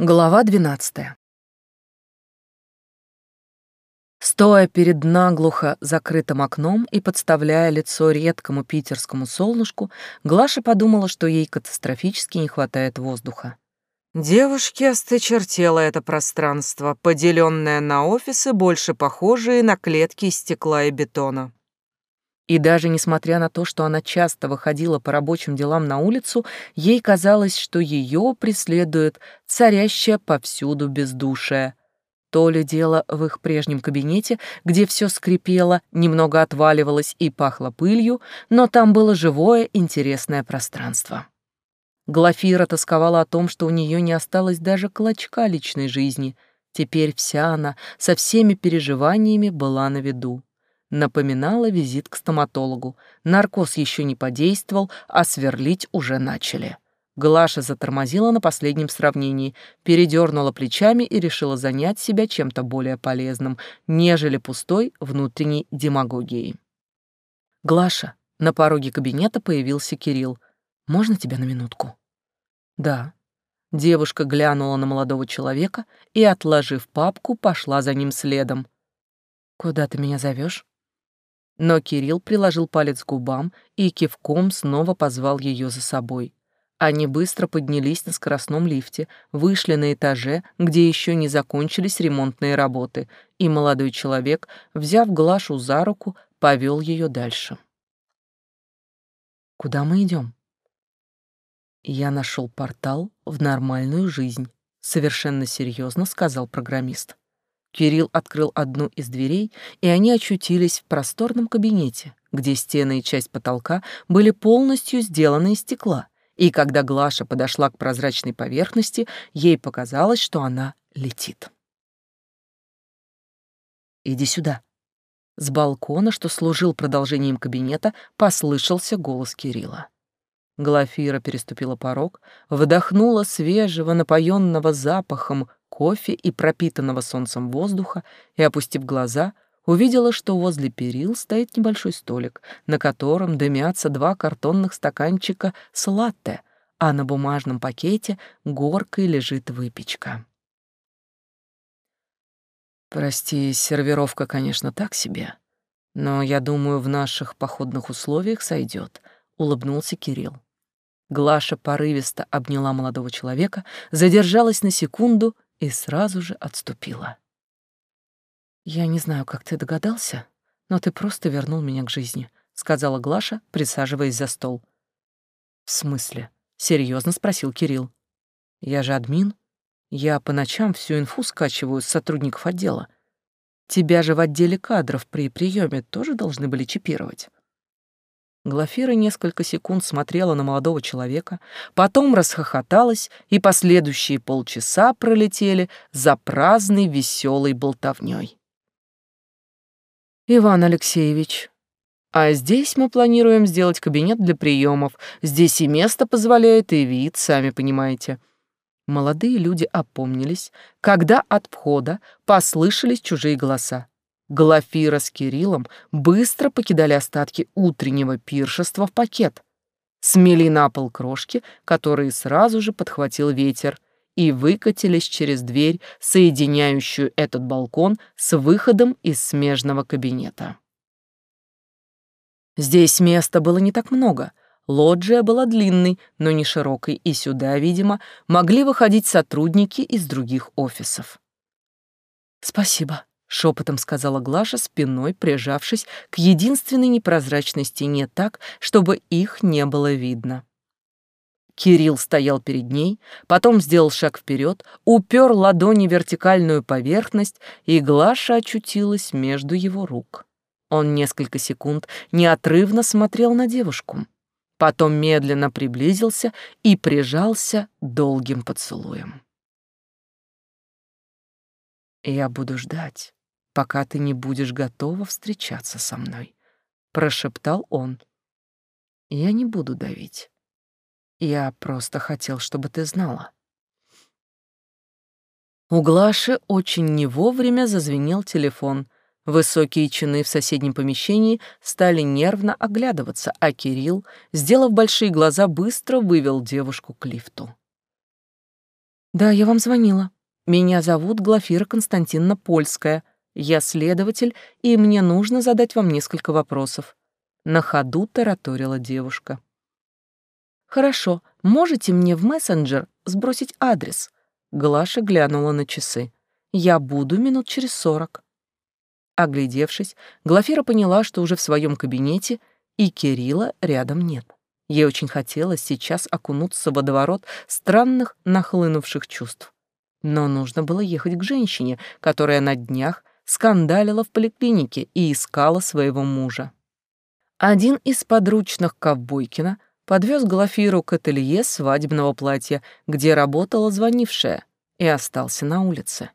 Глава двенадцатая. Стоя перед наглухо закрытым окном и подставляя лицо редкому питерскому солнышку, Глаша подумала, что ей катастрофически не хватает воздуха. Девушке осточертело это пространство, поделенное на офисы, больше похожие на клетки из стекла и бетона. И даже несмотря на то, что она часто выходила по рабочим делам на улицу, ей казалось, что ее преследует царящая повсюду бездушие. То ли дело в их прежнем кабинете, где все скрипело, немного отваливалось и пахло пылью, но там было живое, интересное пространство. Глафира тосковала о том, что у нее не осталось даже клочка личной жизни. Теперь вся она со всеми переживаниями была на виду напоминала визит к стоматологу. Наркоз еще не подействовал, а сверлить уже начали. Глаша затормозила на последнем сравнении, передернула плечами и решила занять себя чем-то более полезным, нежели пустой внутренней демагогией. «Глаша», на пороге кабинета появился Кирилл. «Можно тебя на минутку?» «Да». Девушка глянула на молодого человека и, отложив папку, пошла за ним следом. «Куда ты меня зовешь? Но Кирилл приложил палец к губам и кивком снова позвал ее за собой. Они быстро поднялись на скоростном лифте, вышли на этаже, где еще не закончились ремонтные работы, и молодой человек, взяв Глашу за руку, повел ее дальше. «Куда мы идем?» «Я нашел портал в нормальную жизнь», — совершенно серьезно сказал программист. Кирилл открыл одну из дверей, и они очутились в просторном кабинете, где стены и часть потолка были полностью сделаны из стекла. И когда Глаша подошла к прозрачной поверхности, ей показалось, что она летит. «Иди сюда». С балкона, что служил продолжением кабинета, послышался голос Кирилла. Глафира переступила порог, вдохнула свежего, напоенного запахом кофе и пропитанного солнцем воздуха и, опустив глаза, увидела, что возле перил стоит небольшой столик, на котором дымятся два картонных стаканчика с латте, а на бумажном пакете горкой лежит выпечка. Прости, сервировка, конечно, так себе, но я думаю, в наших походных условиях сойдет, улыбнулся Кирилл. Глаша порывисто обняла молодого человека, задержалась на секунду и сразу же отступила. «Я не знаю, как ты догадался, но ты просто вернул меня к жизни», — сказала Глаша, присаживаясь за стол. «В смысле?» — серьезно спросил Кирилл. «Я же админ. Я по ночам всю инфу скачиваю с сотрудников отдела. Тебя же в отделе кадров при приеме тоже должны были чипировать». Глафира несколько секунд смотрела на молодого человека, потом расхохоталась, и последующие полчаса пролетели за праздной веселой болтовней. «Иван Алексеевич, а здесь мы планируем сделать кабинет для приемов. Здесь и место позволяет, и вид, сами понимаете». Молодые люди опомнились, когда от входа послышались чужие голоса. Глафира с Кириллом быстро покидали остатки утреннего пиршества в пакет, смели на пол крошки, которые сразу же подхватил ветер, и выкатились через дверь, соединяющую этот балкон с выходом из смежного кабинета. Здесь места было не так много. Лоджия была длинной, но не широкой, и сюда, видимо, могли выходить сотрудники из других офисов. «Спасибо», шепотом сказала Глаша, спиной прижавшись к единственной непрозрачной стене так, чтобы их не было видно. Кирилл стоял перед ней, потом сделал шаг вперед, упер ладони в вертикальную поверхность, и Глаша очутилась между его рук. Он несколько секунд неотрывно смотрел на девушку, потом медленно приблизился и прижался долгим поцелуем. «Я буду ждать», пока ты не будешь готова встречаться со мной», — прошептал он. «Я не буду давить. Я просто хотел, чтобы ты знала». У Глаши очень не вовремя зазвенел телефон. Высокие чины в соседнем помещении стали нервно оглядываться, а Кирилл, сделав большие глаза, быстро вывел девушку к лифту. Да, я вам звонила. Меня зовут Глафира Константиновна Польская. Я следователь, и мне нужно задать вам несколько вопросов. На ходу тараторила девушка. Хорошо, можете мне в мессенджер сбросить адрес? Глаша глянула на часы. Я буду минут через сорок. Оглядевшись, Глафира поняла, что уже в своем кабинете, и Кирилла рядом нет. Ей очень хотелось сейчас окунуться в водоворот странных нахлынувших чувств. Но нужно было ехать к женщине, которая на днях скандалила в поликлинике и искала своего мужа. Один из подручных Ковбойкина подвез Глафиру к ателье свадебного платья, где работала звонившая, и остался на улице.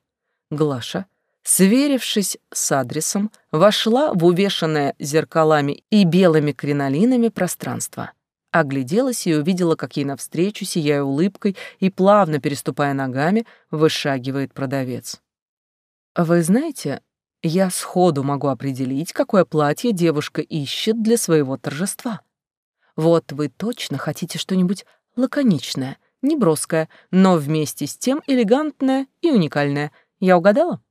Глаша, сверившись с адресом, вошла в увешанное зеркалами и белыми кринолинами пространство. Огляделась и увидела, как ей навстречу, сияя улыбкой и плавно переступая ногами, вышагивает продавец. «Вы знаете, я сходу могу определить, какое платье девушка ищет для своего торжества. Вот вы точно хотите что-нибудь лаконичное, неброское, но вместе с тем элегантное и уникальное. Я угадала?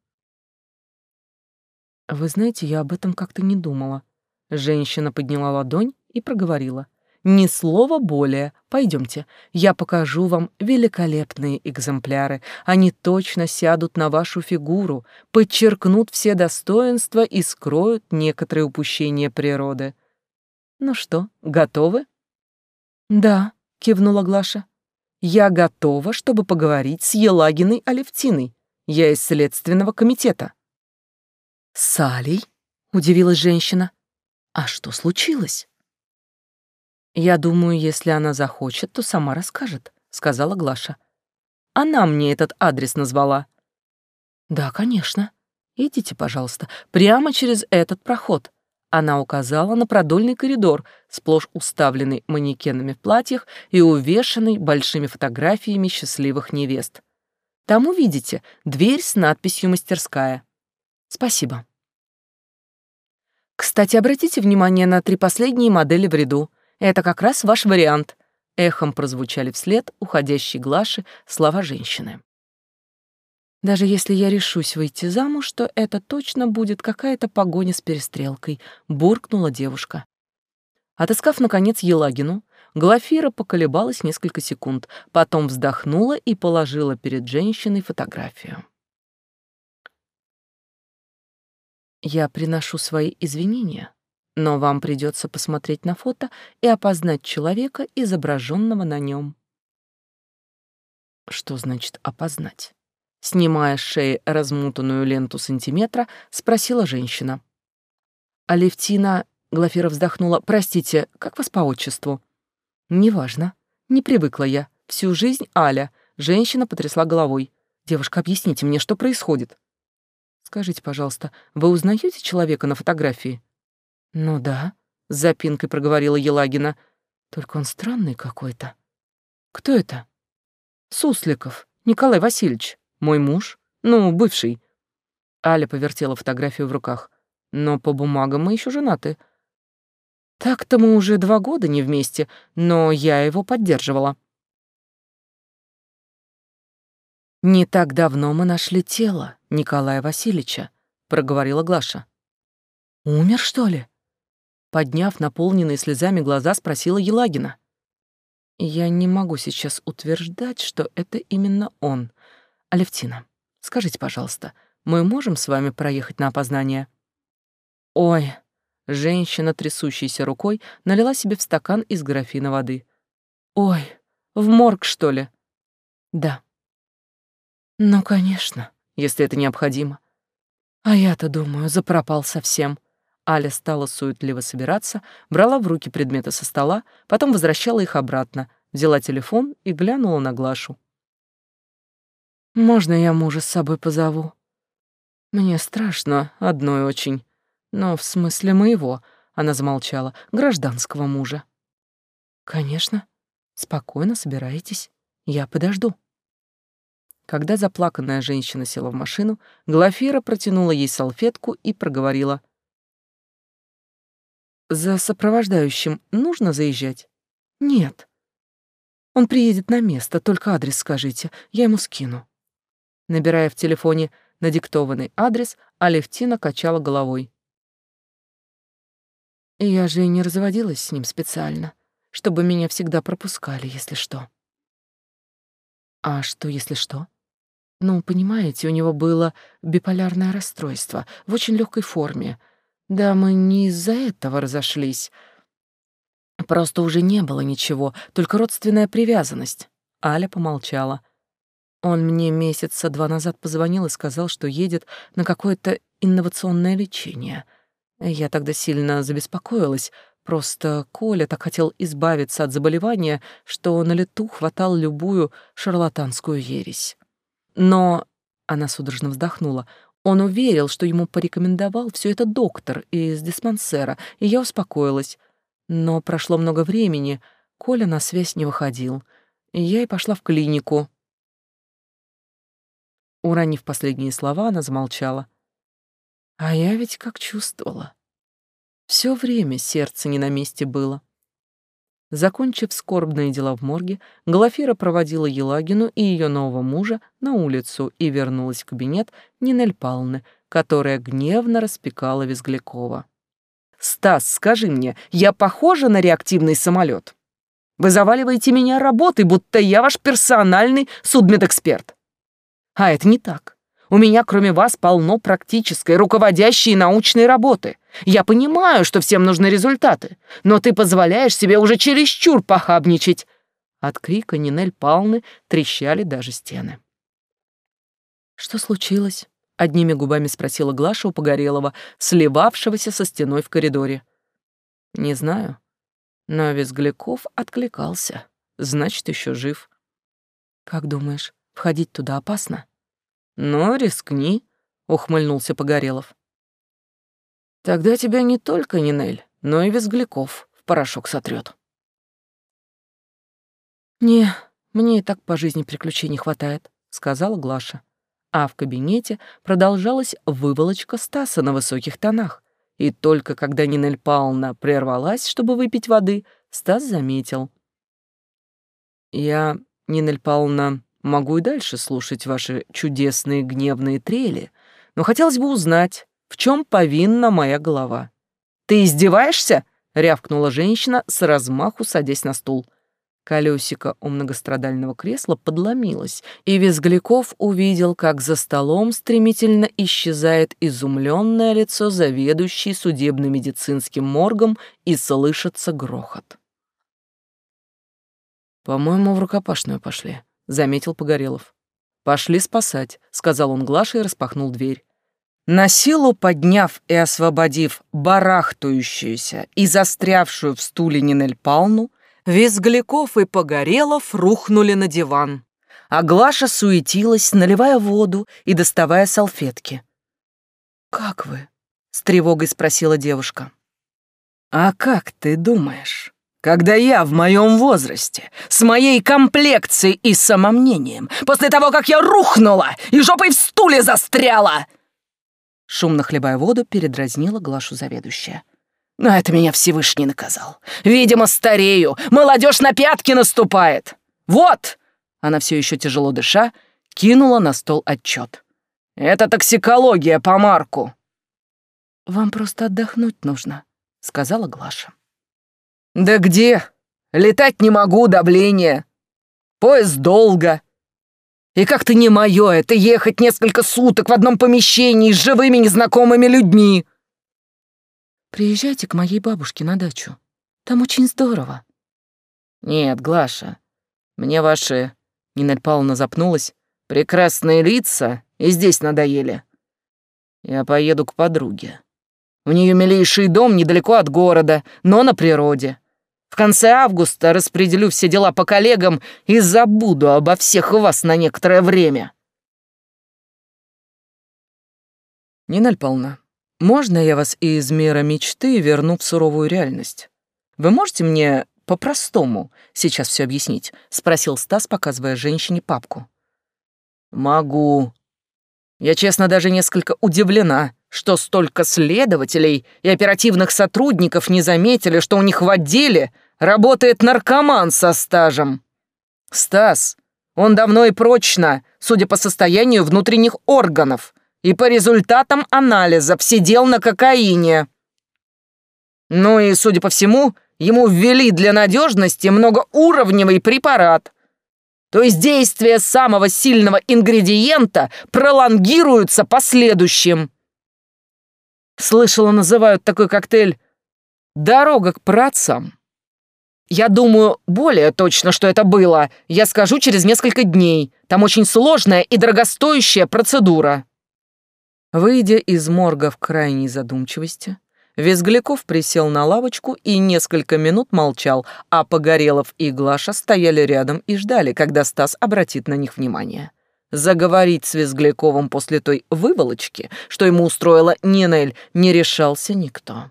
Вы знаете, я об этом как-то не думала. Женщина подняла ладонь и проговорила. Ни слова более. Пойдемте, я покажу вам великолепные экземпляры. Они точно сядут на вашу фигуру, подчеркнут все достоинства и скроют некоторые упущения природы. Ну что, готовы? Да, кивнула Глаша. Я готова, чтобы поговорить с Елагиной Алевтиной. Я из следственного комитета. С? Удивилась женщина. А что случилось? «Я думаю, если она захочет, то сама расскажет», — сказала Глаша. «Она мне этот адрес назвала». «Да, конечно. Идите, пожалуйста, прямо через этот проход». Она указала на продольный коридор, сплошь уставленный манекенами в платьях и увешанный большими фотографиями счастливых невест. Там увидите дверь с надписью «Мастерская». Спасибо. Кстати, обратите внимание на три последние модели в ряду. Это как раз ваш вариант. Эхом прозвучали вслед уходящей Глаши слова женщины. Даже если я решусь выйти замуж, то это точно будет какая-то погоня с перестрелкой, буркнула девушка. Отыскав, наконец, Елагину, Глафира поколебалась несколько секунд, потом вздохнула и положила перед женщиной фотографию. «Я приношу свои извинения», но вам придется посмотреть на фото и опознать человека, изображенного на нем. Что значит опознать? Снимая с шеи размутанную ленту сантиметра, спросила женщина. Алевтина, Глафира вздохнула, простите, как вас по отчеству? Неважно, не привыкла я. Всю жизнь Аля. Женщина потрясла головой. Девушка, объясните мне, что происходит? Скажите, пожалуйста, вы узнаете человека на фотографии? «Ну да», — с запинкой проговорила Елагина. «Только он странный какой-то». «Кто это?» «Сусликов, Николай Васильевич, мой муж, ну, бывший». Аля повертела фотографию в руках. «Но по бумагам мы еще женаты». «Так-то мы уже два года не вместе, но я его поддерживала». «Не так давно мы нашли тело Николая Васильевича», — проговорила Глаша. «Умер, что ли?» Подняв наполненные слезами глаза, спросила Елагина. «Я не могу сейчас утверждать, что это именно он. Алевтина, скажите, пожалуйста, мы можем с вами проехать на опознание?» «Ой!» Женщина, трясущейся рукой, налила себе в стакан из графина воды. «Ой, в морг, что ли?» «Да». «Ну, конечно, если это необходимо. А я-то думаю, запропал совсем». Аля стала суетливо собираться, брала в руки предметы со стола, потом возвращала их обратно, взяла телефон и глянула на Глашу. «Можно я мужа с собой позову?» «Мне страшно, одной очень. Но в смысле моего», — она замолчала, — «гражданского мужа». «Конечно. Спокойно собирайтесь. Я подожду». Когда заплаканная женщина села в машину, Глафира протянула ей салфетку и проговорила. За сопровождающим нужно заезжать? Нет. Он приедет на место, только адрес скажите, я ему скину. Набирая в телефоне надиктованный адрес, Алевтина качала головой. Я же и не разводилась с ним специально, чтобы меня всегда пропускали, если что. А что, если что? Ну, понимаете, у него было биполярное расстройство в очень легкой форме. Да, мы не из-за этого разошлись. Просто уже не было ничего, только родственная привязанность. Аля помолчала. Он мне месяца два назад позвонил и сказал, что едет на какое-то инновационное лечение — я тогда сильно забеспокоилась, просто Коля так хотел избавиться от заболевания, что на лету хватал любую шарлатанскую ересь. Но она судорожно вздохнула. Он уверил, что ему порекомендовал все это доктор из диспансера, и я успокоилась. Но прошло много времени, Коля на связь не выходил. И я и пошла в клинику. Уронив последние слова, она замолчала. А я ведь как чувствовала. Все время сердце не на месте было. Закончив скорбные дела в морге, Глафира проводила Елагину и ее нового мужа на улицу и вернулась в кабинет Нинель Палны, которая гневно распекала Визглякова. «Стас, скажи мне, я похожа на реактивный самолет? Вы заваливаете меня работой, будто я ваш персональный судмедэксперт. А это не так. У меня, кроме вас, полно практической, руководящей научной работы. Я понимаю, что всем нужны результаты, но ты позволяешь себе уже чересчур похабничать». От крика Нинель Палны трещали даже стены. «Что случилось?» — одними губами спросила Глаша у Погорелова, сливавшегося со стеной в коридоре. «Не знаю, но Визгляков откликался. Значит, еще жив». «Как думаешь, входить туда опасно?» «Ну, рискни», — ухмыльнулся Погорелов. «Тогда тебя не только Нинель, но и Визгляков в порошок сотрет. «Не, мне и так по жизни приключений хватает», — сказала Глаша. А в кабинете продолжалась выволочка Стаса на высоких тонах. И только когда Нинель Павловна прервалась, чтобы выпить воды, Стас заметил. «Я, Нинель Павловна, Могу и дальше слушать ваши чудесные гневные трели, но хотелось бы узнать, в чем повинна моя голова. «Ты издеваешься?» — рявкнула женщина с размаху, садясь на стул. Колесико у многострадального кресла подломилось, и Визгляков увидел, как за столом стремительно исчезает изумленное лицо заведующей судебно-медицинским моргом и слышится грохот. «По-моему, в рукопашную пошли», заметил Погорелов. «Пошли спасать», — сказал он Глаше и распахнул дверь. На силу подняв и освободив барахтающуюся и застрявшую в стуле Нинель Палну, Визгляков и Погорелов рухнули на диван, а Глаша суетилась, наливая воду и доставая салфетки. «Как вы?» — с тревогой спросила девушка. «А как ты думаешь?» Когда я в моем возрасте, с моей комплекцией и самомнением, после того, как я рухнула и жопой в стуле застряла!» Шумно хлебая воду, передразнила Глашу заведующая. «Но это меня Всевышний наказал. Видимо, старею, молодежь на пятки наступает. Вот!» Она все еще тяжело дыша, кинула на стол отчет. «Это токсикология по Марку». «Вам просто отдохнуть нужно», — сказала Глаша. «Да где? Летать не могу, давление. Поезд долго. И как-то не мое это ехать несколько суток в одном помещении с живыми незнакомыми людьми». «Приезжайте к моей бабушке на дачу. Там очень здорово». «Нет, Глаша, мне ваши...» Нина Павловна запнулась. «Прекрасные лица и здесь надоели. Я поеду к подруге. У нее милейший дом недалеко от города, но на природе. В конце августа распределю все дела по коллегам и забуду обо всех вас на некоторое время. Нина Павловна, можно я вас из мира мечты верну в суровую реальность? Вы можете мне по-простому сейчас все объяснить? Спросил Стас, показывая женщине папку. Могу. Я, честно, даже несколько удивлена, что столько следователей и оперативных сотрудников не заметили, что у них в отделе работает наркоман со стажем. «Стас, он давно и прочно, судя по состоянию внутренних органов и по результатам анализа, сидел на кокаине. Ну и, судя по всему, ему ввели для надежности многоуровневый препарат. То есть действие самого сильного ингредиента пролонгируется последующим. Слышала, называют такой коктейль «дорога к працам». Я думаю, более точно, что это было, я скажу через несколько дней. Там очень сложная и дорогостоящая процедура. Выйдя из морга в крайней задумчивости, Визгляков присел на лавочку и несколько минут молчал, а Погорелов и Глаша стояли рядом и ждали, когда Стас обратит на них внимание. Заговорить с Визгляковым после той выволочки, что ему устроила Нинель, не решался никто.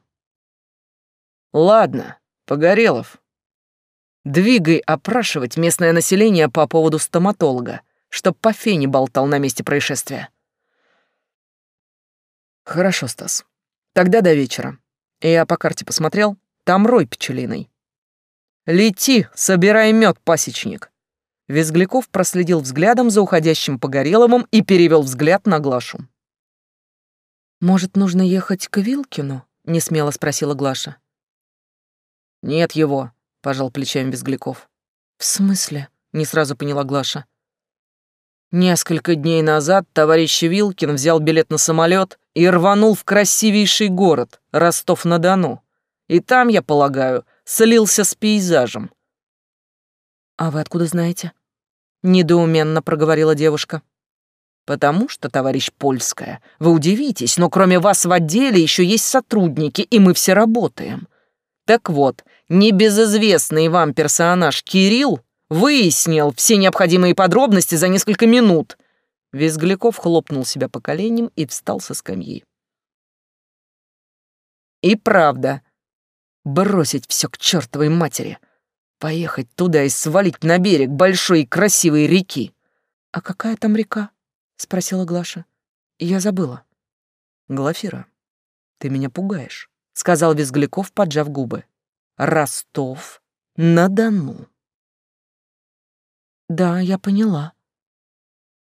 «Ладно, Погорелов, двигай опрашивать местное население по поводу стоматолога, чтоб по фене болтал на месте происшествия». «Хорошо, Стас. Тогда до вечера. Я по карте посмотрел, там рой пчелиный. Лети, собирай мед, пасечник. Визгляков проследил взглядом за уходящим Погореловым и перевел взгляд на Глашу. «Может, нужно ехать к Вилкину?» — несмело спросила Глаша. «Нет его», — пожал плечами Визгляков. «В смысле?» — не сразу поняла Глаша. Несколько дней назад товарищ Вилкин взял билет на самолет и рванул в красивейший город, Ростов-на-Дону. И там, я полагаю, слился с пейзажем. «А вы откуда знаете?» — недоуменно проговорила девушка. «Потому что, товарищ Польская, вы удивитесь, но кроме вас в отделе еще есть сотрудники, и мы все работаем. Так вот, небезызвестный вам персонаж Кирилл Выяснил все необходимые подробности за несколько минут. Визгляков хлопнул себя по коленям и встал со скамьи. И правда, бросить все к чертовой матери, поехать туда и свалить на берег большой и красивой реки. «А какая там река?» — спросила Глаша. «Я забыла». «Глафира, ты меня пугаешь», — сказал Визгляков, поджав губы. «Ростов-на-Дону». Да, я поняла.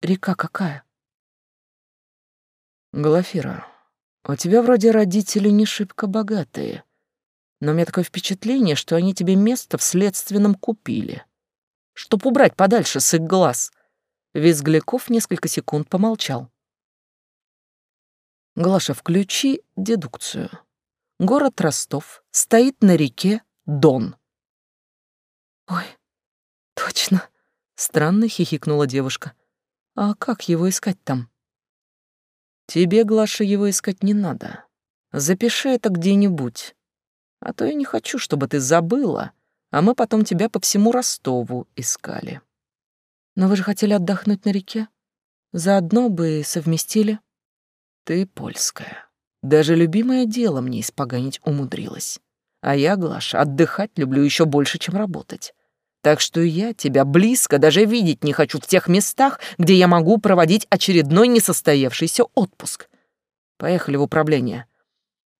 Река какая? Глафира, у тебя вроде родители не шибко богатые, но у меня такое впечатление, что они тебе место в следственном купили, чтоб убрать подальше с их глаз. Визгляков несколько секунд помолчал. Глаша, включи дедукцию. Город Ростов стоит на реке Дон. Ой, точно. Странно хихикнула девушка. А как его искать там? Тебе, Глаша, его искать не надо. Запиши это где-нибудь. А то я не хочу, чтобы ты забыла, а мы потом тебя по всему Ростову искали. Но вы же хотели отдохнуть на реке? Заодно бы совместили. Ты польская. Даже любимое дело мне испоганить умудрилась. А я, Глаша, отдыхать люблю еще больше, чем работать. Так что я тебя близко даже видеть не хочу в тех местах, где я могу проводить очередной несостоявшийся отпуск. Поехали в управление.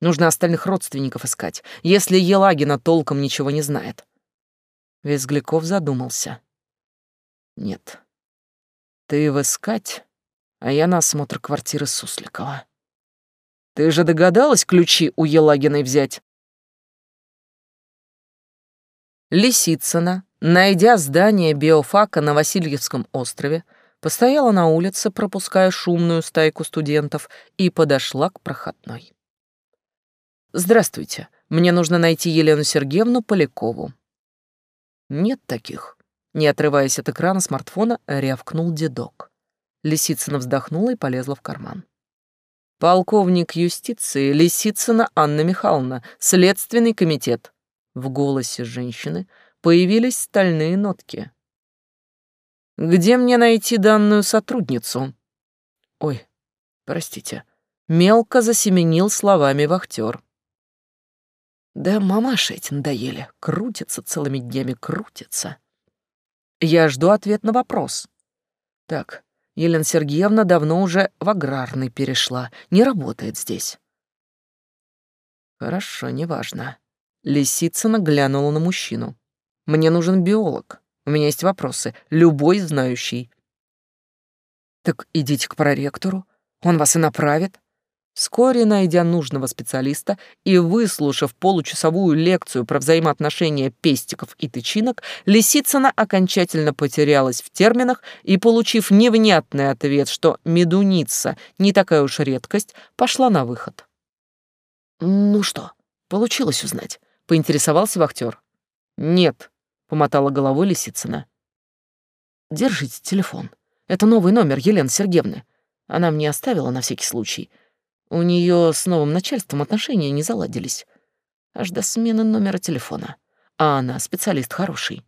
Нужно остальных родственников искать, если Елагина толком ничего не знает. Визгляков задумался. Нет. Ты в искать, а я на осмотр квартиры Сусликова. Ты же догадалась ключи у Елагиной взять? Лисицына Найдя здание биофака на Васильевском острове, постояла на улице, пропуская шумную стайку студентов, и подошла к проходной. «Здравствуйте. Мне нужно найти Елену Сергеевну Полякову». «Нет таких». Не отрываясь от экрана смартфона, рявкнул дедок. Лисицына вздохнула и полезла в карман. «Полковник юстиции Лисицына Анна Михайловна, Следственный комитет». В голосе женщины — появились стальные нотки. «Где мне найти данную сотрудницу?» «Ой, простите». Мелко засеменил словами вахтер. Да мамаши эти надоели. Крутятся целыми днями, крутятся. Я жду ответ на вопрос. Так, Елена Сергеевна давно уже в аграрный перешла, не работает здесь. Хорошо, неважно. Лисицына глянула на мужчину. Мне нужен биолог. У меня есть вопросы, любой знающий. Так идите к проректору, он вас и направит. Вскоре, найдя нужного специалиста и выслушав получасовую лекцию про взаимоотношения пестиков и тычинок, Лисицына окончательно потерялась в терминах и, получив невнятный ответ, что медуница не такая уж редкость, пошла на выход. «Ну что, получилось узнать?» — поинтересовался вахтер. «Нет», — помотала головой Лисицына. «Держите телефон. Это новый номер Елены Сергеевны. Она мне оставила на всякий случай. У нее с новым начальством отношения не заладились. Аж до смены номера телефона. А она специалист хороший.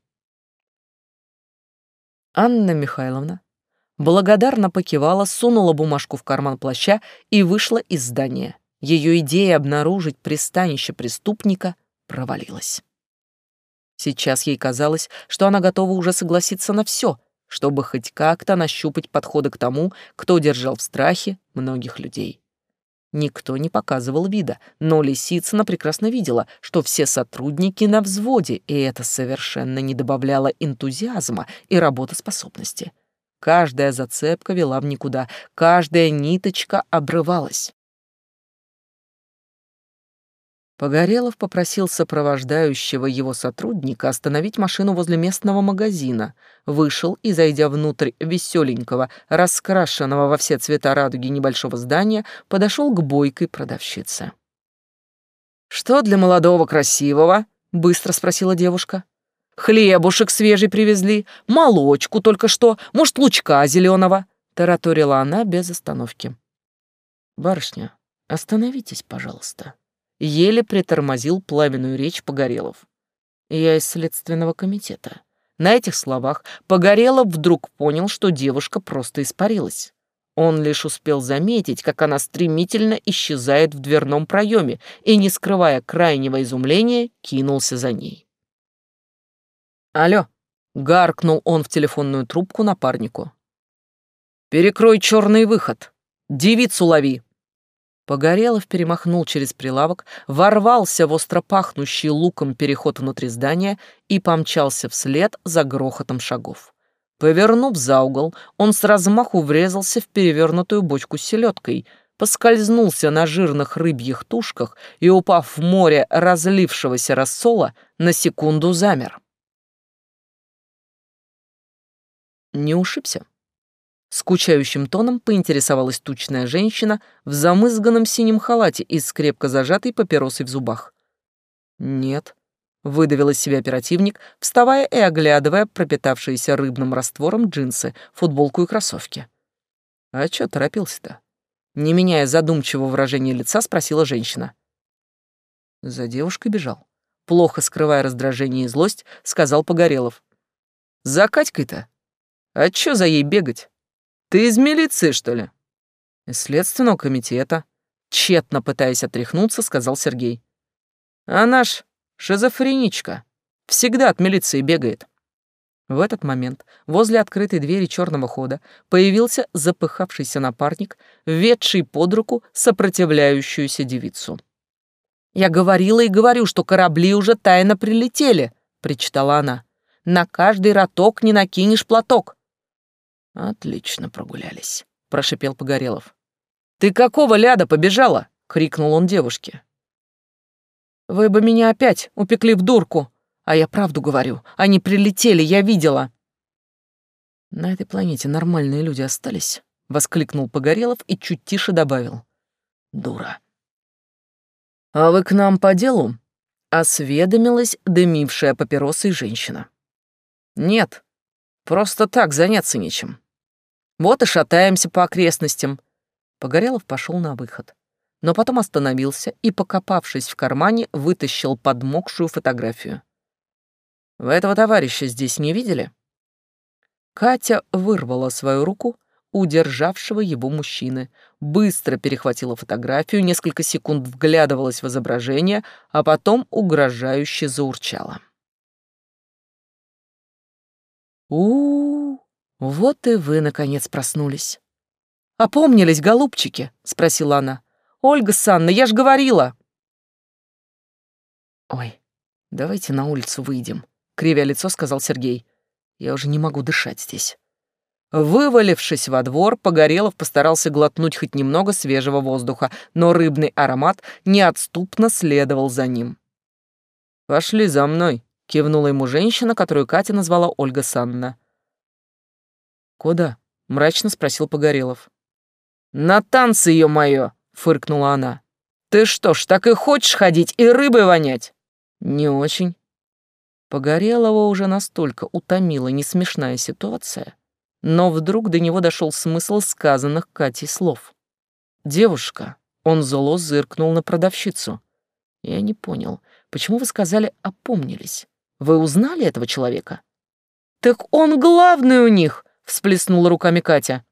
Анна Михайловна благодарно покивала, сунула бумажку в карман плаща и вышла из здания. Ее идея обнаружить пристанище преступника провалилась. Сейчас ей казалось, что она готова уже согласиться на все, чтобы хоть как-то нащупать подходы к тому, кто держал в страхе многих людей. Никто не показывал вида, но Лисицына прекрасно видела, что все сотрудники на взводе, и это совершенно не добавляло энтузиазма и работоспособности. Каждая зацепка вела в никуда, каждая ниточка обрывалась. Погорелов попросил сопровождающего его сотрудника остановить машину возле местного магазина, вышел и, зайдя внутрь веселенького, раскрашенного во все цвета радуги небольшого здания, подошел к бойкой продавщице. «Что для молодого красивого?» — быстро спросила девушка. «Хлебушек свежий привезли, молочку только что, может, лучка зеленого», — тараторила она без остановки. «Барышня, остановитесь, пожалуйста», еле притормозил пламенную речь Погорелов. «Я из следственного комитета». На этих словах Погорелов вдруг понял, что девушка просто испарилась. Он лишь успел заметить, как она стремительно исчезает в дверном проеме и, не скрывая крайнего изумления, кинулся за ней. «Алло!» — гаркнул он в телефонную трубку напарнику. «Перекрой черный выход! Девицу лови!» Погорелов перемахнул через прилавок, ворвался в остро пахнущий луком переход внутри здания и помчался вслед за грохотом шагов. Повернув за угол, он с размаху врезался в перевернутую бочку с селедкой, поскользнулся на жирных рыбьих тушках и, упав в море разлившегося рассола, на секунду замер. Не ушибся? Скучающим тоном поинтересовалась тучная женщина в замызганном синем халате и с крепко зажатой папиросой в зубах. «Нет», — выдавил из себя оперативник, вставая и оглядывая пропитавшиеся рыбным раствором джинсы, футболку и кроссовки. «А чё торопился-то?» Не меняя задумчивого выражения лица, спросила женщина. За девушкой бежал. Плохо скрывая раздражение и злость, сказал Погорелов. «За Катькой-то? А чё за ей бегать? Ты из милиции, что ли? Из следственного комитета. Тщетно пытаясь отряхнуться, сказал Сергей. Она ж шизофреничка. Всегда от милиции бегает. В этот момент возле открытой двери черного хода появился запыхавшийся напарник, ведший под руку сопротивляющуюся девицу. «Я говорила и говорю, что корабли уже тайно прилетели», — причитала она. «На каждый роток не накинешь платок. Отлично прогулялись, прошипел Погорелов. Ты какого ляда побежала? крикнул он девушке. Вы бы меня опять упекли в дурку, а я правду говорю. Они прилетели, я видела. На этой планете нормальные люди остались, воскликнул Погорелов и чуть тише добавил: дура. А вы к нам по делу? осведомилась дымившая папиросой женщина. Нет, просто так заняться нечем. Вот и шатаемся по окрестностям. Погорелов пошел на выход, но потом остановился и, покопавшись в кармане, вытащил подмокшую фотографию. «Вы этого товарища здесь не видели?» Катя вырвала свою руку, удержавшего его мужчины, быстро перехватила фотографию, несколько секунд вглядывалась в изображение, а потом угрожающе заурчала. у, -у, -у вот и вы, наконец, проснулись. «Опомнились, голубчики?» — спросила она. «Ольга Санна, я ж говорила!» «Ой, давайте на улицу выйдем», — кривя лицо сказал Сергей. Я уже не могу дышать здесь. Вывалившись во двор, Погорелов постарался глотнуть хоть немного свежего воздуха, но рыбный аромат неотступно следовал за ним. «Пошли за мной», — кивнула ему женщина, которую Катя назвала Ольга Санна. «Куда?» — мрачно спросил Погорелов. «На танцы, ее моё!» — фыркнула она. «Ты что ж, так и хочешь ходить и рыбой вонять?» «Не очень». Погорелого уже настолько утомила несмешная ситуация, но вдруг до него дошел смысл сказанных Катей слов. «Девушка», — он зло зыркнул на продавщицу. «Я не понял, почему вы сказали «опомнились»? Вы узнали этого человека?» «Так он главный у них!» — всплеснула руками Катя.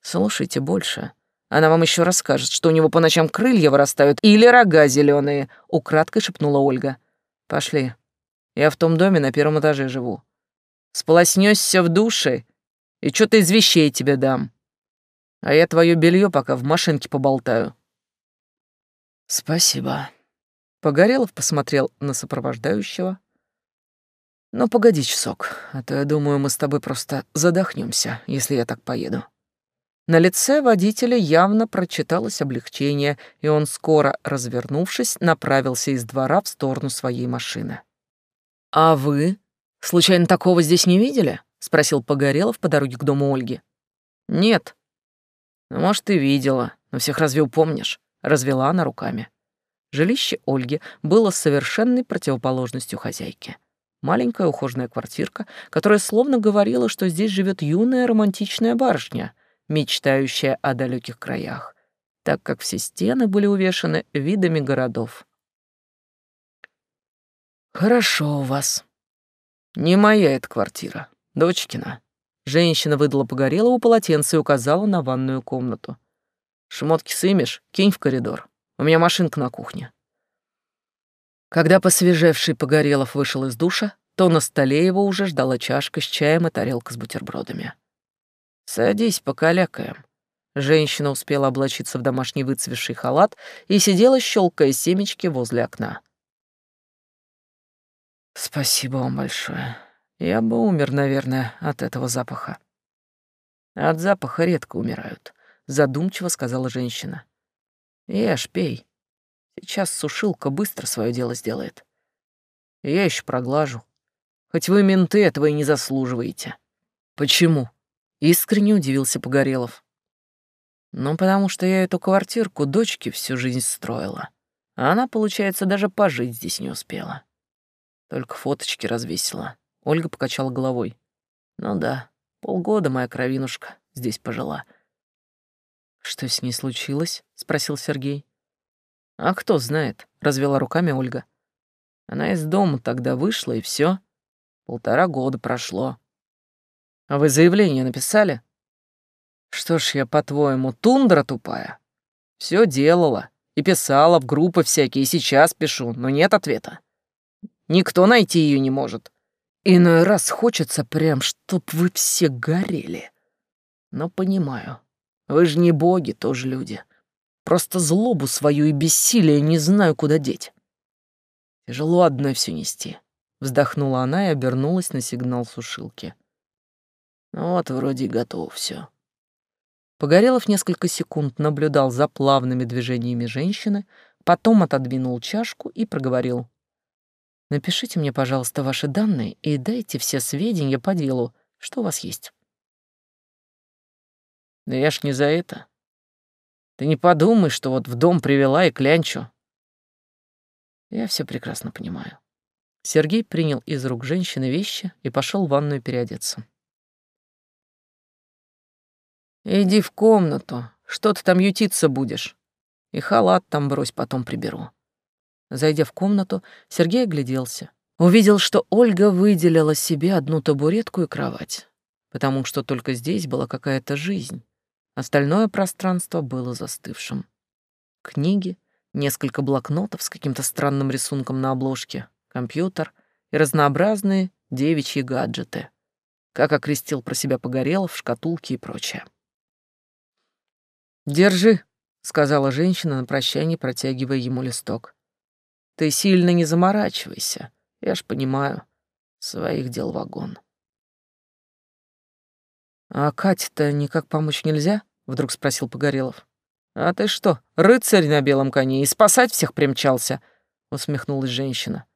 «Слушайте больше. Она вам еще расскажет, что у него по ночам крылья вырастают или рога зеленые», — украдкой шепнула Ольга. «Пошли. Я в том доме на первом этаже живу. Сполоснешься в душе и что-то из вещей тебе дам. А я твое белье пока в машинке поболтаю». «Спасибо». Погорелов посмотрел на сопровождающего. «Ну, погоди часок, а то я думаю, мы с тобой просто задохнемся, если я так поеду». На лице водителя явно прочиталось облегчение, и он, скоро развернувшись, направился из двора в сторону своей машины. «А вы? Случайно такого здесь не видели?» — спросил Погорелов по дороге к дому Ольги. «Нет». Ну, «Может, ты видела, но всех разве упомнишь?» — развела она руками. Жилище Ольги было совершенной противоположностью хозяйки. Маленькая ухоженная квартирка, которая словно говорила, что здесь живет юная романтичная барышня, мечтающая о далеких краях, так как все стены были увешаны видами городов. «Хорошо у вас. Не моя эта квартира. Дочкина. Женщина выдала Погорелову полотенце и указала на ванную комнату. Шмотки сымешь, кинь в коридор. У меня машинка на кухне. Когда посвежевший Погорелов вышел из душа, то на столе его уже ждала чашка с чаем и тарелка с бутербродами. «Садись, покалякаем». Женщина успела облачиться в домашний выцвевший халат и сидела, щелкая семечки возле окна. «Спасибо вам большое», я бы умер, наверное, от этого запаха. От запаха редко умирают, задумчиво сказала женщина. Ешь, пей. Сейчас сушилка быстро свое дело сделает. Я еще проглажу. Хоть вы, менты, этого и не заслуживаете. Почему? Искренне удивился Погорелов. Ну, потому что я эту квартирку дочке всю жизнь строила. А она, получается, даже пожить здесь не успела. Только фоточки развесила. Ольга покачала головой. Ну да, полгода моя кровинушка здесь пожила. Что с ней случилось? спросил Сергей. А кто знает, развела руками Ольга. Она из дома тогда вышла, и все. Полтора года прошло. А вы заявление написали? Что ж я, по-твоему, тундра тупая? Все делала и писала в группы всякие, и сейчас пишу, но нет ответа. Никто найти ее не может. Иной раз хочется прям, чтоб вы все горели. Но понимаю, вы же не боги, тоже люди. Просто злобу свою и бессилие не знаю, куда деть. Тяжело одной все нести. Вздохнула она и обернулась на сигнал сушилки. Ну вот, вроде готово все. Погорелов несколько секунд наблюдал за плавными движениями женщины, потом отодвинул чашку и проговорил. Напишите мне, пожалуйста, ваши данные и дайте все сведения по делу, что у вас есть. Да я ж не за это. Ты не подумай, что вот в дом привела и клянчу. Я все прекрасно понимаю. Сергей принял из рук женщины вещи и пошел в ванную переодеться. «Иди в комнату, что ты там ютиться будешь? И халат там брось, потом приберу». Зайдя в комнату, Сергей огляделся. Увидел, что Ольга выделила себе одну табуретку и кровать, потому что только здесь была какая-то жизнь. Остальное пространство было застывшим. Книги, несколько блокнотов с каким-то странным рисунком на обложке, компьютер и разнообразные девичьи гаджеты. Как окрестил про себя Погорелов, шкатулки и прочее. «Держи», — сказала женщина на прощание, протягивая ему листок. Ты сильно не заморачивайся. Я ж понимаю, своих дел вагон. «А Кате-то никак помочь нельзя?» — вдруг спросил Погорелов. «А ты что, рыцарь на белом коне и спасать всех примчался?» — усмехнулась женщина.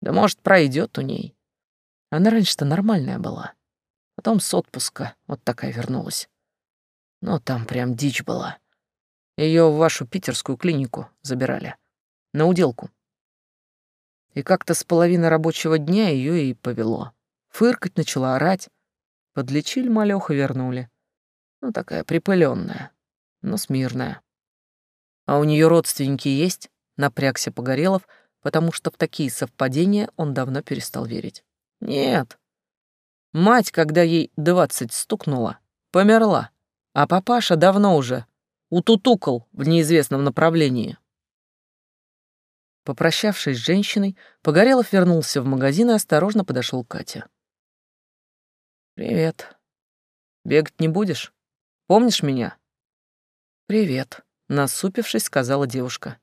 «Да может, пройдет у ней. Она раньше-то нормальная была. Потом с отпуска вот такая вернулась. Но там прям дичь была. Ее в вашу питерскую клинику забирали. На уделку. И как-то с половины рабочего дня ее и повело. Фыркать начала, орать. Подлечили малёха, вернули. Ну, такая припыленная, но смирная. А у нее родственники есть? Напрягся Погорелов, потому что в такие совпадения он давно перестал верить. Нет. Мать, когда ей двадцать стукнула, померла, а папаша давно уже утутукал в неизвестном направлении. Попрощавшись с женщиной, Погорелов вернулся в магазин и осторожно подошел к Кате. «Привет. Бегать не будешь? Помнишь меня?» «Привет», — насупившись, сказала девушка.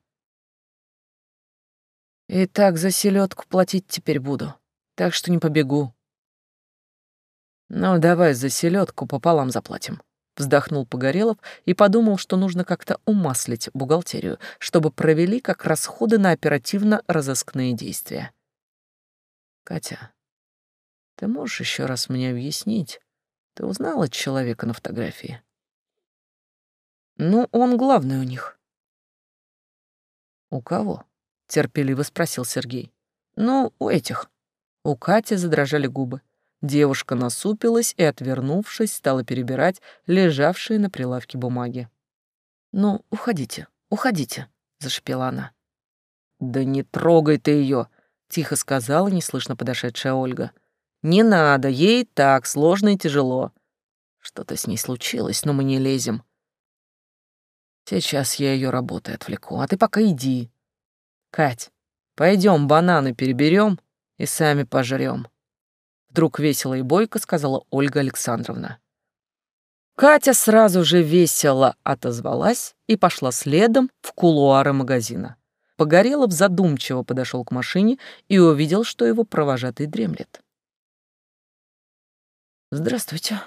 «И так за селедку платить теперь буду, так что не побегу». «Ну, давай за селедку пополам заплатим», — вздохнул Погорелов и подумал, что нужно как-то умаслить бухгалтерию, чтобы провели как расходы на оперативно-розыскные действия. «Катя, ты можешь еще раз мне объяснить? Ты узнала человека на фотографии? Ну, он главный у них. У кого? Терпеливо спросил Сергей. Ну, у этих. У Кати задрожали губы. Девушка насупилась и, отвернувшись, стала перебирать лежавшие на прилавке бумаги. «Ну, уходите, уходите», — зашипела она. «Да не трогай ты ее, тихо сказала неслышно подошедшая Ольга. Не надо, ей так сложно и тяжело. Что-то с ней случилось, но мы не лезем. Сейчас я ее работой отвлеку, а ты пока иди. Кать, пойдем бананы переберем и сами пожрем. Вдруг весело и бойко сказала Ольга Александровна. Катя сразу же весело отозвалась и пошла следом в кулуары магазина. Погорелов задумчиво подошел к машине и увидел, что его провожатый дремлет. «Здравствуйте.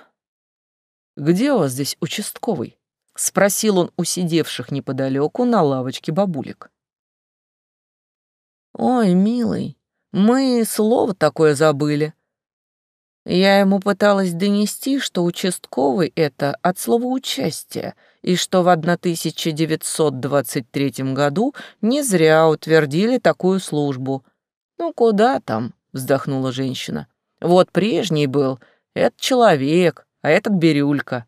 Где у вас здесь участковый?» — спросил он у сидевших неподалеку на лавочке бабулек. «Ой, милый, мы слово такое забыли. Я ему пыталась донести, что участковый — это от слова «участие», и что в 1923 году не зря утвердили такую службу. «Ну куда там?» — вздохнула женщина. «Вот прежний был — это человек, а этот бирюлька.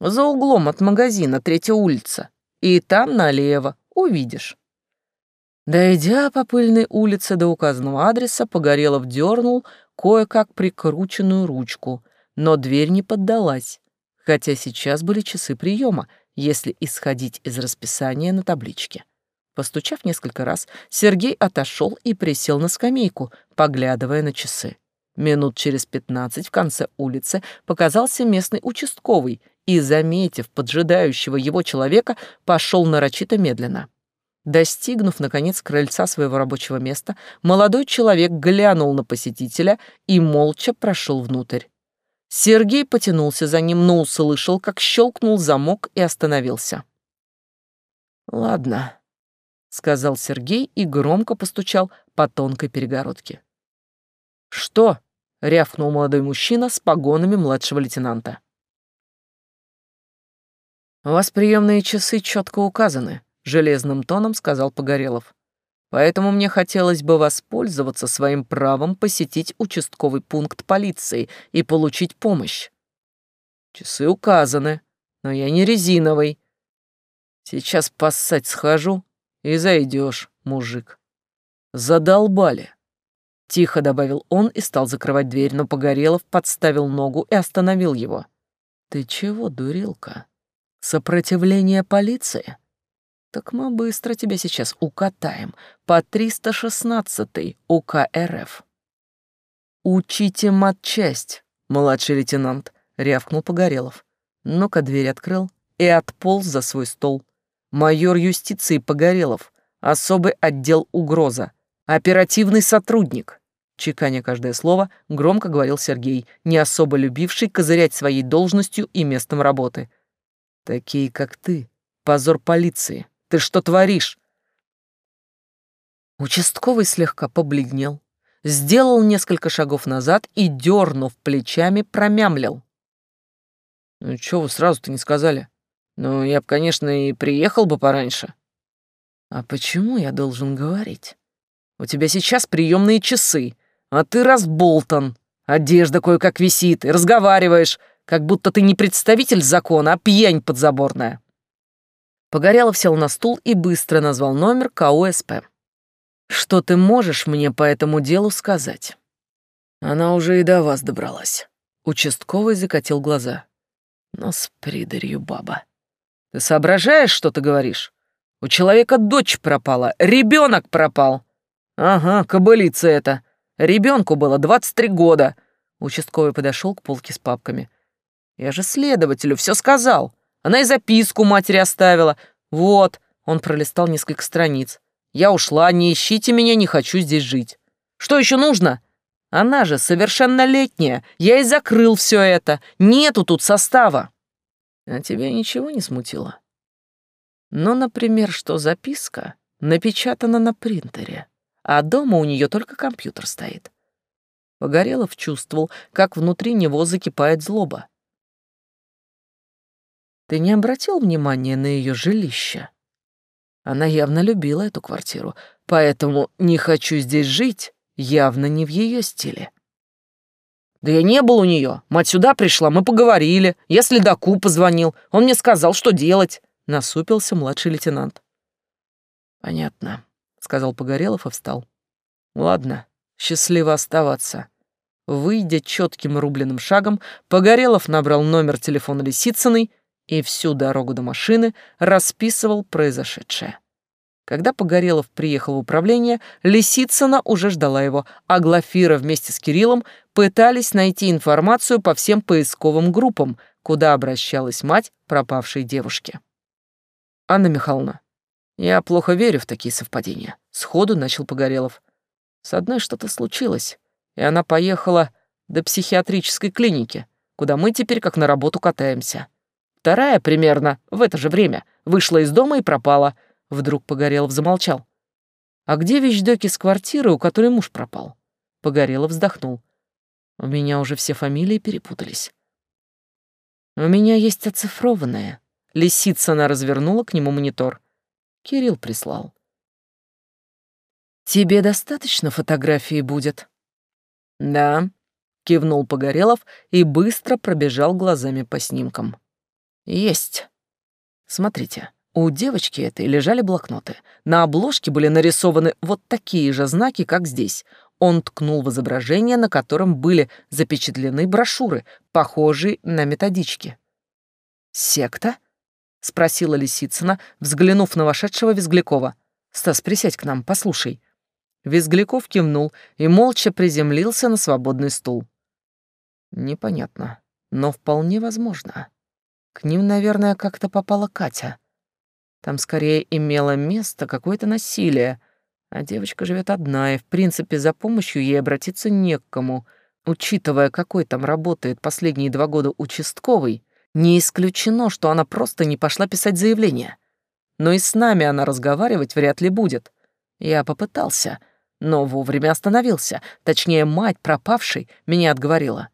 За углом от магазина третья улица. И там налево, увидишь. Дойдя по пыльной улице до указанного адреса, Погорелов дернул кое-как прикрученную ручку, но дверь не поддалась, хотя сейчас были часы приема, если исходить из расписания на табличке. Постучав несколько раз, Сергей отошел и присел на скамейку, поглядывая на часы. Минут через пятнадцать в конце улицы показался местный участковый и, заметив поджидающего его человека, пошел нарочито медленно. Достигнув, наконец, крыльца своего рабочего места, молодой человек глянул на посетителя и молча прошел внутрь. Сергей потянулся за ним, но услышал, как щелкнул замок и остановился. «Ладно», — сказал Сергей и громко постучал по тонкой перегородке. «Что?» — рявкнул молодой мужчина с погонами младшего лейтенанта. «У вас приемные часы четко указаны», — железным тоном сказал Погорелов. «Поэтому мне хотелось бы воспользоваться своим правом посетить участковый пункт полиции и получить помощь. Часы указаны, но я не резиновый. Сейчас поссать схожу и зайдешь, мужик. Задолбали». Тихо добавил он и стал закрывать дверь, но Погорелов подставил ногу и остановил его. «Ты чего, дурилка? Сопротивление полиции? Так мы быстро тебя сейчас укатаем по 316-й УК РФ». «Учите матчасть, младший лейтенант», — рявкнул Погорелов. Но-ка дверь открыл и отполз за свой стол. «Майор юстиции Погорелов, особый отдел угроза, оперативный сотрудник. Чеканя каждое слово, громко говорил Сергей, не особо любивший козырять своей должностью и местом работы. «Такие, как ты. Позор полиции. Ты что творишь?» Участковый слегка побледнел, сделал несколько шагов назад и, дернув плечами, промямлил. «Ну чё вы сразу-то не сказали? Ну, я бы, конечно, и приехал бы пораньше». «А почему я должен говорить? У тебя сейчас приемные часы, а ты разболтан. Одежда кое-как висит, и разговариваешь, как будто ты не представитель закона, а пьянь подзаборная». Погорелов сел на стул и быстро назвал номер КУСП. «Что ты можешь мне по этому делу сказать?» Она уже и до вас добралась. Участковый закатил глаза. Но с придарью баба. Ты соображаешь, что ты говоришь? У человека дочь пропала, ребенок пропал. Ага, кобылица это. Ребенку было 23 года. Участковый подошел к полке с папками. Я же следователю все сказал. Она и записку матери оставила. Вот, он пролистал несколько страниц. Я ушла, не ищите меня, не хочу здесь жить. Что еще нужно? Она же совершеннолетняя. Я и закрыл все это. Нету тут состава. А тебя ничего не смутило? Ну, например, что записка напечатана на принтере а дома у нее только компьютер стоит. Погорелов чувствовал, как внутри него закипает злоба. Ты не обратил внимания на ее жилище? Она явно любила эту квартиру, поэтому «не хочу здесь жить» явно не в ее стиле. Да я не был у нее. Мать сюда пришла, мы поговорили. Я следаку позвонил. Он мне сказал, что делать. Насупился младший лейтенант. Понятно сказал Погорелов и встал. Ладно, счастливо оставаться. Выйдя четким рубленым шагом, Погорелов набрал номер телефона Лисицыной и всю дорогу до машины расписывал произошедшее. Когда Погорелов приехал в управление, Лисицына уже ждала его, а Глафира вместе с Кириллом пытались найти информацию по всем поисковым группам, куда обращалась мать пропавшей девушки. «Анна Михайловна, я плохо верю в такие совпадения. Сходу начал Погорелов. С одной что-то случилось, и она поехала до психиатрической клиники, куда мы теперь как на работу катаемся. Вторая примерно в это же время вышла из дома и пропала. Вдруг Погорелов замолчал. «А где вещдоки с квартиры, у которой муж пропал?» Погорелов вздохнул. «У меня уже все фамилии перепутались». «У меня есть оцифрованная». Лисицына развернула к нему монитор. Кирилл прислал. «Тебе достаточно фотографии будет?» «Да», — кивнул Погорелов и быстро пробежал глазами по снимкам. «Есть. Смотрите, у девочки этой лежали блокноты. На обложке были нарисованы вот такие же знаки, как здесь. Он ткнул в изображение, на котором были запечатлены брошюры, похожие на методички. «Секта?» — спросила Лисицына, взглянув на вошедшего Визглякова. «Стас, присядь к нам, послушай». Визгляков кивнул и молча приземлился на свободный стул. Непонятно, но вполне возможно. К ним, наверное, как-то попала Катя. Там скорее имело место какое-то насилие, а девочка живет одна, и, в принципе, за помощью ей обратиться не к кому. Учитывая, какой там работает последние два года участковый, не исключено, что она просто не пошла писать заявление. Но и с нами она разговаривать вряд ли будет. Я попытался, но вовремя остановился. Точнее, мать пропавшей меня отговорила.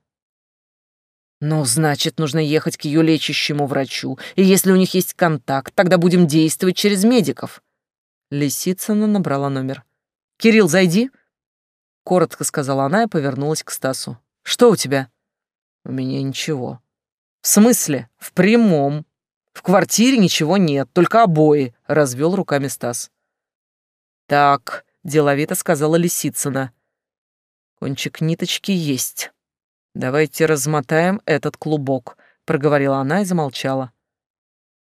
«Ну, значит, нужно ехать к ее лечащему врачу, и если у них есть контакт, тогда будем действовать через медиков». Лисицына набрала номер. «Кирилл, зайди», — коротко сказала она и повернулась к Стасу. «Что у тебя?» «У меня ничего», «В смысле? В прямом. В квартире ничего нет, только обои», — развел руками Стас. «Так», — деловито сказала Лисицына. «Кончик ниточки есть. Давайте размотаем этот клубок», — проговорила она и замолчала.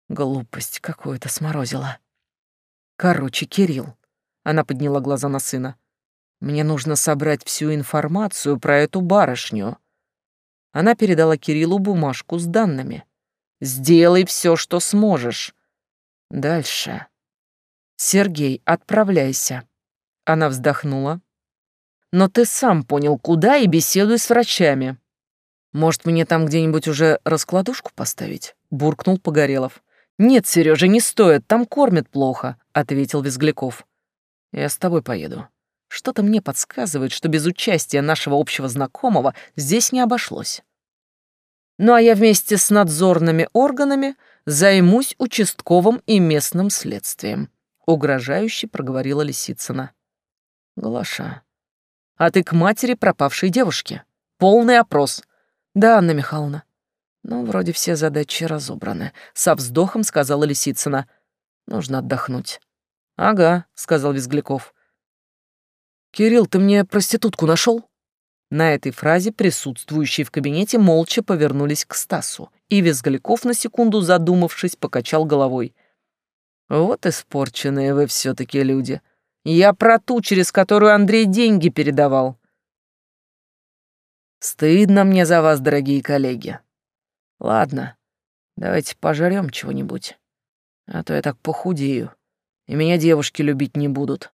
Глупость какую-то сморозила. «Короче, Кирилл», — она подняла глаза на сына, — «мне нужно собрать всю информацию про эту барышню». Она передала Кириллу бумажку с данными. «Сделай все, что сможешь». Дальше. «Сергей, отправляйся». Она вздохнула, но ты сам понял, куда и беседуй с врачами». «Может, мне там где-нибудь уже раскладушку поставить?» — буркнул Погорелов. «Нет, Сережа, не стоит, там кормят плохо», — ответил Визгляков. «Я с тобой поеду. Что-то мне подсказывает, что без участия нашего общего знакомого здесь не обошлось. Ну а я вместе с надзорными органами займусь участковым и местным следствием», — угрожающе проговорила Лисицына. «Глаша, а ты к матери пропавшей девушки. Полный опрос. Да, Анна Михайловна. Ну, вроде все задачи разобраны. Со вздохом сказала Лисицына. Нужно отдохнуть. Ага, сказал Визгляков. Кирилл, ты мне проститутку нашел? На этой фразе присутствующие в кабинете молча повернулись к Стасу, и Визгляков на секунду задумавшись покачал головой. Вот испорченные вы все таки люди. Я про ту, через которую Андрей деньги передавал. Стыдно мне за вас, дорогие коллеги. Ладно, давайте пожрем чего-нибудь. А то я так похудею, и меня девушки любить не будут.